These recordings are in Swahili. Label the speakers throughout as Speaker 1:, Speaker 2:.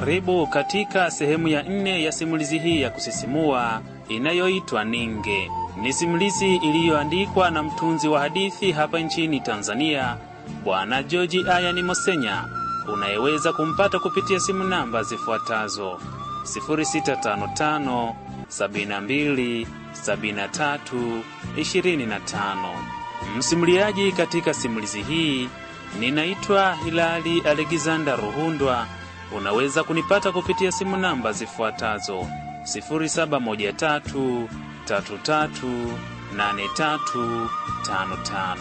Speaker 1: Karibu katika sehemu ya nne ya simulizi hii ya kusisimua inayoitwa Ninge. Ni simulizi iliyoandikwa na mtunzi wa hadithi hapa nchini Tanzania, Bwana George Ayani Mosenya, unayeweza kumpata kupitia simu namba zifuatazo 0655 72 73 25. Msimuliaji katika simulizi hii ninaitwa Hilali Alexander Ruhundwa. Unaweza kunipata kupitia simu namba zifuatazo 0713 33 83 55.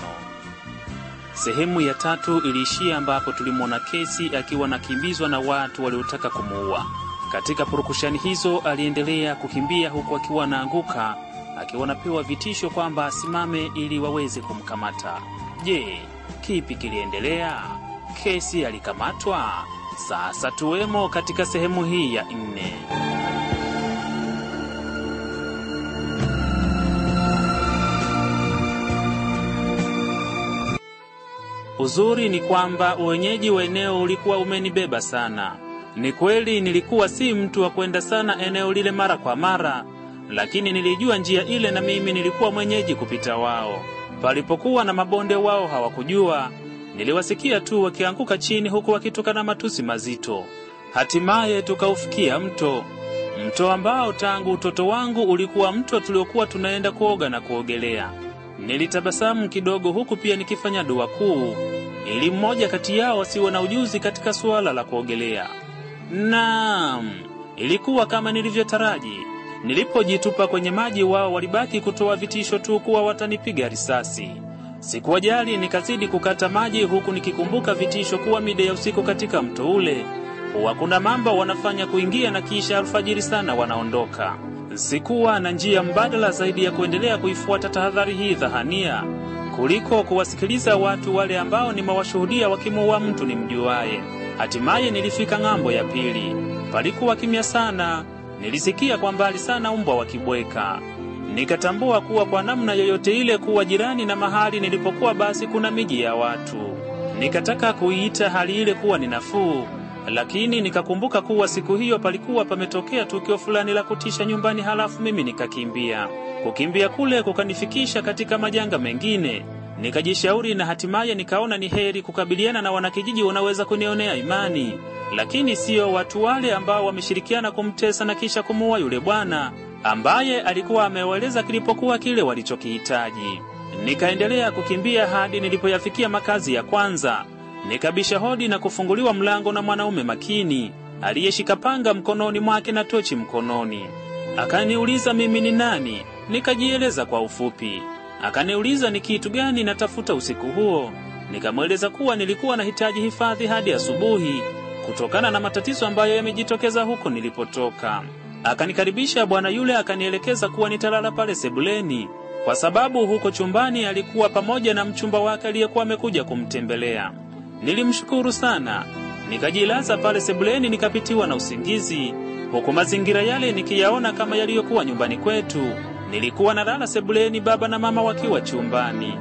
Speaker 1: Sehemu ya tatu iliishia ambapo tulimwona Kesi akiwa nakimbizwa na watu waliotaka kumuua. Katika purukushani hizo aliendelea kukimbia huku akiwa anaanguka, akiwa anapewa vitisho kwamba asimame ili waweze kumkamata. Je, kipi kiliendelea? Kesi alikamatwa? Sasa tuwemo katika sehemu hii ya nne. Uzuri ni kwamba uwenyeji wa eneo ulikuwa umenibeba sana. Ni kweli nilikuwa si mtu wa kwenda sana eneo lile mara kwa mara, lakini nilijua njia ile na mimi nilikuwa mwenyeji kupita wao. Palipokuwa na mabonde wao hawakujua, niliwasikia tu wakianguka chini huku wakitukana matusi mazito. Hatimaye tukaufikia mto, mto ambao tangu utoto wangu ulikuwa mto tuliokuwa tunaenda kuoga na kuogelea. Nilitabasamu kidogo huku pia nikifanya dua kuu ili mmoja kati yao asiwe na ujuzi katika suala la kuogelea. Naam, ilikuwa kama nilivyotaraji. Nilipojitupa kwenye maji, wao walibaki kutoa vitisho tu kuwa watanipiga risasi. Sikuwajali, nikazidi kukata maji huku nikikumbuka vitisho kuwa mida ya usiku katika mto ule huwa kuna mamba wanafanya kuingia na kisha alfajiri sana wanaondoka. Sikuwa na njia mbadala zaidi ya kuendelea kuifuata tahadhari hii dhahania kuliko kuwasikiliza watu wale ambao nimewashuhudia wakimuua mtu nimjuaye. Hatimaye nilifika ng'ambo ya pili. Palikuwa kimya sana. Nilisikia kwa mbali sana umbwa wakibweka. Nikatambua kuwa kwa namna yoyote ile kuwa jirani na mahali nilipokuwa basi kuna miji ya watu. Nikataka kuiita hali ile kuwa ni nafuu, lakini nikakumbuka kuwa siku hiyo palikuwa pametokea tukio fulani la kutisha nyumbani, halafu mimi nikakimbia. Kukimbia kule kukanifikisha katika majanga mengine. Nikajishauri na hatimaye nikaona ni heri kukabiliana na wanakijiji wanaweza kunionea imani, lakini siyo watu wale ambao wameshirikiana kumtesa na kisha kumuua yule bwana ambaye alikuwa amewaeleza kilipokuwa kile walichokihitaji. Nikaendelea kukimbia hadi nilipoyafikia makazi ya kwanza. Nikabisha hodi na kufunguliwa mlango na mwanaume makini aliyeshika panga mkononi mwake na tochi mkononi. Akaniuliza mimi ni nani, nikajieleza kwa ufupi. Akaniuliza ni kitu gani natafuta usiku huo. Nikamweleza kuwa nilikuwa nahitaji hifadhi hadi asubuhi kutokana na matatizo ambayo yamejitokeza huko nilipotoka. Akanikaribisha bwana yule, akanielekeza kuwa nitalala pale sebuleni kwa sababu huko chumbani alikuwa pamoja na mchumba wake aliyekuwa amekuja kumtembelea. Nilimshukuru sana, nikajilaza pale sebuleni, nikapitiwa na usingizi, huku mazingira yale nikiyaona kama yaliyokuwa nyumbani kwetu. Nilikuwa nalala sebuleni, baba na mama wakiwa chumbani.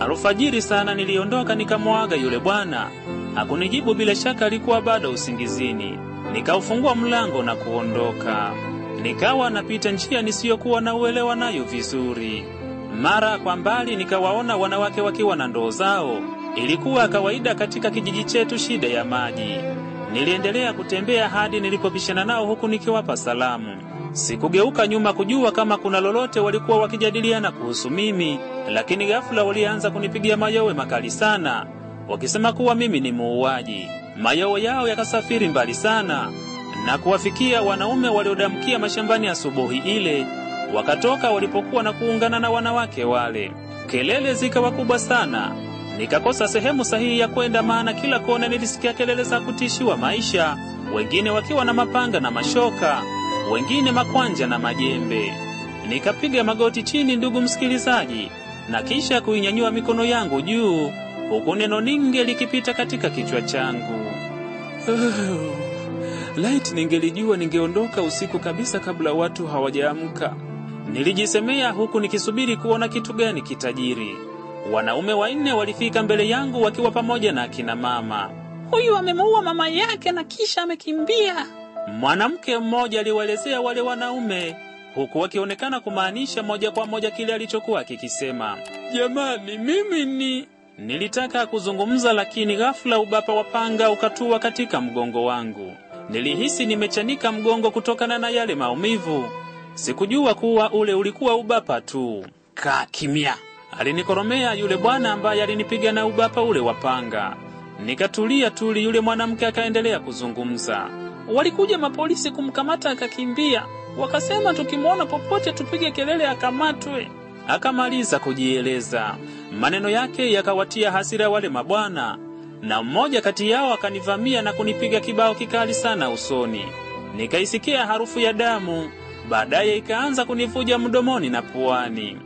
Speaker 1: Alfajiri sana niliondoka, nikamwaga yule bwana. Hakunijibu, bila shaka alikuwa bado usingizini. Nikaufungua mlango na kuondoka. Nikawa napita njia nisiyokuwa na uelewa nayo vizuri. Mara kwa mbali nikawaona wanawake wakiwa na ndoo zao. Ilikuwa kawaida katika kijiji chetu shida ya maji. Niliendelea kutembea hadi nilipopishana nao huku nikiwapa salamu. Sikugeuka nyuma kujua kama kuna lolote walikuwa wakijadiliana kuhusu mimi, lakini ghafula walianza kunipigia mayowe makali sana, wakisema kuwa mimi ni muuaji. Mayowe yao yakasafiri mbali sana na kuwafikia wanaume waliodamkia mashambani asubuhi ile, wakatoka walipokuwa na kuungana na wanawake wale. Kelele zikawa kubwa sana, nikakosa sehemu sahihi ya kwenda, maana kila kona nilisikia kelele za kutishiwa maisha, wengine wakiwa na mapanga na mashoka, wengine makwanja na majembe. Nikapiga magoti chini, ndugu msikilizaji, na kisha kuinyanyua mikono yangu juu, huku neno ninge likipita katika kichwa changu. Laiti ningelijua ningeondoka usiku kabisa kabla watu hawajaamka. Nilijisemea huku nikisubiri kuona kitu gani kitajiri. Wanaume wanne walifika mbele yangu wakiwa pamoja na akina mama.
Speaker 2: huyu amemuua mama yake na kisha amekimbia.
Speaker 1: Mwanamke mmoja aliwaelezea wale wanaume huku wakionekana kumaanisha moja kwa moja kile alichokuwa kikisema. Jamani, mimi ni Nilitaka kuzungumza lakini ghafla ubapa wa panga ukatua katika mgongo wangu. Nilihisi nimechanika mgongo kutokana na yale maumivu. Sikujua kuwa ule ulikuwa ubapa tu. Kaa kimya, alinikoromea yule bwana ambaye alinipiga na ubapa ule wa panga. Nikatulia tuli, yule mwanamke akaendelea kuzungumza.
Speaker 2: Walikuja mapolisi kumkamata akakimbia, wakasema tukimwona popote tupige kelele akamatwe.
Speaker 1: Akamaliza kujieleza. Maneno yake yakawatia hasira wale mabwana, na mmoja kati yao akanivamia na kunipiga kibao kikali sana usoni. Nikaisikia harufu ya damu, baadaye ikaanza kunivuja mdomoni na puani.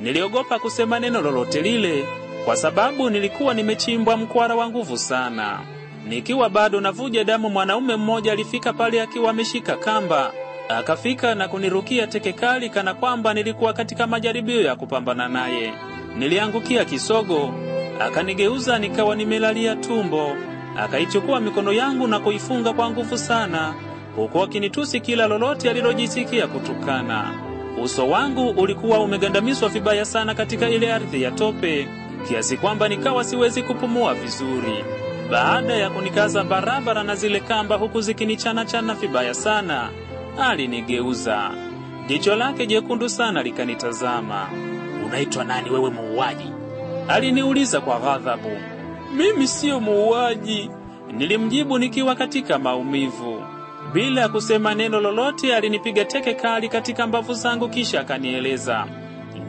Speaker 1: Niliogopa kusema neno lolote lile kwa sababu nilikuwa nimechimbwa mkwara wa nguvu sana. Nikiwa bado navuja damu, mwanaume mmoja alifika pale akiwa ameshika kamba akafika na kunirukia teke kali kana kwamba nilikuwa katika majaribio ya kupambana naye. Niliangukia kisogo, akanigeuza nikawa nimelalia tumbo, akaichukua mikono yangu na kuifunga kwa nguvu sana, huku akinitusi kila lolote alilojisikia kutukana. Uso wangu ulikuwa umegandamizwa vibaya sana katika ile ardhi ya tope, kiasi kwamba nikawa siwezi kupumua vizuri. Baada ya kunikaza barabara na zile kamba huku zikinichana-chana vibaya sana, alinigeuza. Jicho lake jekundu sana likanitazama. Unaitwa nani wewe muuaji? Aliniuliza kwa ghadhabu. Mimi siyo muuaji, nilimjibu nikiwa katika maumivu. Bila kusema neno lolote, alinipiga teke kali katika mbavu zangu, kisha akanieleza,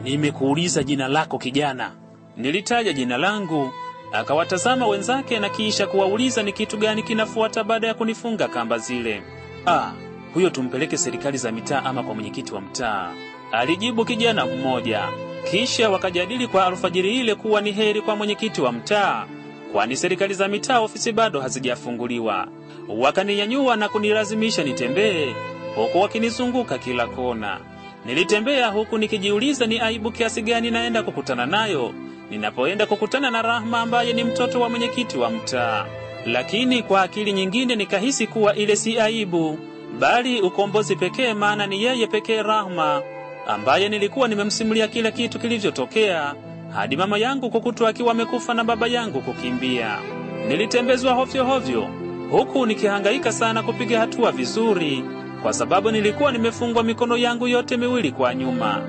Speaker 1: nimekuuliza jina lako kijana. Nilitaja jina langu, akawatazama wenzake na kisha kuwauliza ni kitu gani kinafuata baada ya kunifunga kamba zile. Ah, huyo tumpeleke serikali za mitaa ama kwa mwenyekiti wa mtaa, alijibu kijana mmoja. Kisha wakajadili kwa alfajiri ile kuwa ni heri kwa mwenyekiti wa mtaa, kwani serikali za mitaa ofisi bado hazijafunguliwa. Wakaninyanyua na kunilazimisha nitembee, huku wakinizunguka kila kona. Nilitembea huku nikijiuliza ni aibu kiasi gani naenda kukutana nayo ninapoenda kukutana na Rahma ambaye ni mtoto wa mwenyekiti wa mtaa. Lakini kwa akili nyingine nikahisi kuwa ile si aibu, bali ukombozi pekee, maana ni yeye pekee Rahma ambaye nilikuwa nimemsimulia kila kitu kilivyotokea hadi mama yangu kukutwa akiwa amekufa na baba yangu kukimbia. Nilitembezwa hovyo hovyo huku nikihangaika sana kupiga hatua vizuri, kwa sababu nilikuwa nimefungwa mikono yangu yote miwili kwa nyuma.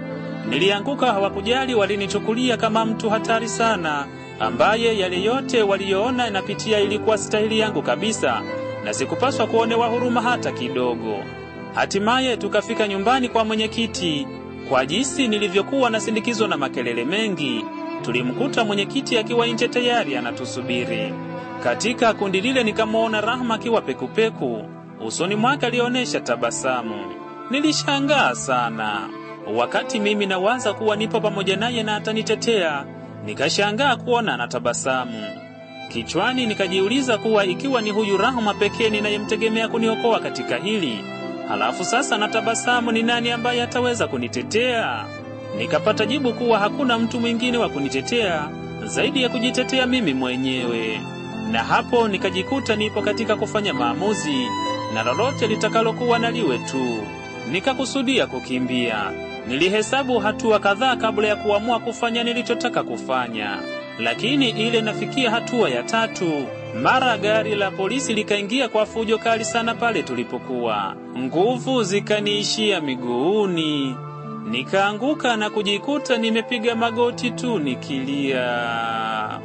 Speaker 1: Nilianguka, hawakujali, walinichukulia kama mtu hatari sana, ambaye yale yote waliyoona inapitia ilikuwa stahili yangu kabisa, na sikupaswa kuonewa huruma hata kidogo. Hatimaye tukafika nyumbani kwa mwenyekiti. Kwa jinsi nilivyokuwa nasindikizwa na makelele mengi, tulimkuta mwenyekiti akiwa nje tayari anatusubiri. Katika kundi lile nikamwona Rahma akiwa pekupeku, usoni mwake alionyesha tabasamu. Nilishangaa sana. Wakati mimi nawaza kuwa nipo pamoja naye na atanitetea, nikashangaa kuona anatabasamu. Kichwani nikajiuliza kuwa ikiwa ni huyu Rahma pekee ninayemtegemea kuniokoa katika hili, halafu sasa natabasamu, ni nani ambaye ataweza kunitetea? Nikapata jibu kuwa hakuna mtu mwingine wa kunitetea zaidi ya kujitetea mimi mwenyewe, na hapo nikajikuta nipo katika kufanya maamuzi, na lolote litakalokuwa naliwe tu. Nikakusudia kukimbia. Nilihesabu hatua kadhaa kabla ya kuamua kufanya nilichotaka kufanya, lakini ile nafikia hatua ya tatu, mara gari la polisi likaingia kwa fujo kali sana pale tulipokuwa. Nguvu zikaniishia miguuni, nikaanguka na kujikuta nimepiga magoti tu nikilia.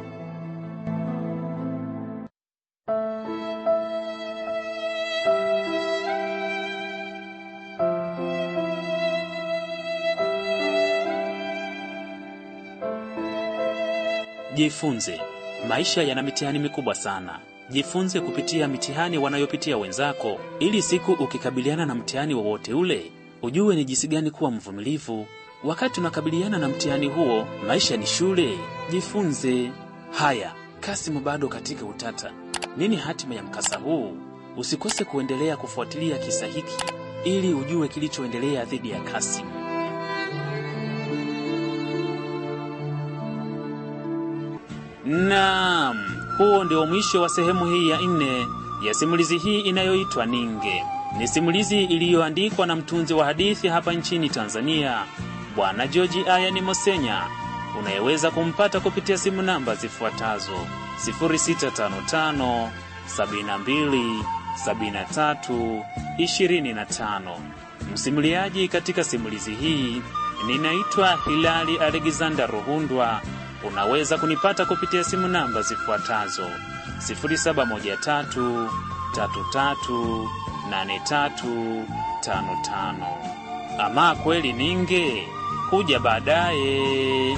Speaker 1: Jifunze, maisha yana mitihani mikubwa sana. Jifunze kupitia mitihani wanayopitia wenzako, ili siku ukikabiliana na mtihani wowote ule ujue ni jinsi gani kuwa mvumilivu wakati unakabiliana na mtihani huo. Maisha ni shule, jifunze. Haya, Kasimu bado katika utata. Nini hatima ya mkasa huu? Usikose kuendelea kufuatilia kisa hiki ili ujue kilichoendelea dhidi ya Kasimu. Naam, Huo ndio mwisho wa sehemu hii ya nne ya simulizi hii inayoitwa Ninge. Ni simulizi iliyoandikwa na mtunzi wa hadithi hapa nchini Tanzania, Bwana George Ayani Mosenya, unayeweza kumpata kupitia simu namba zifuatazo 0655 72 73 25. Msimuliaji katika simulizi hii ninaitwa Hilali Alexander Ruhundwa. Unaweza kunipata kupitia simu namba zifuatazo 0713 33 8355. Ama kweli ninge kuja baadaye.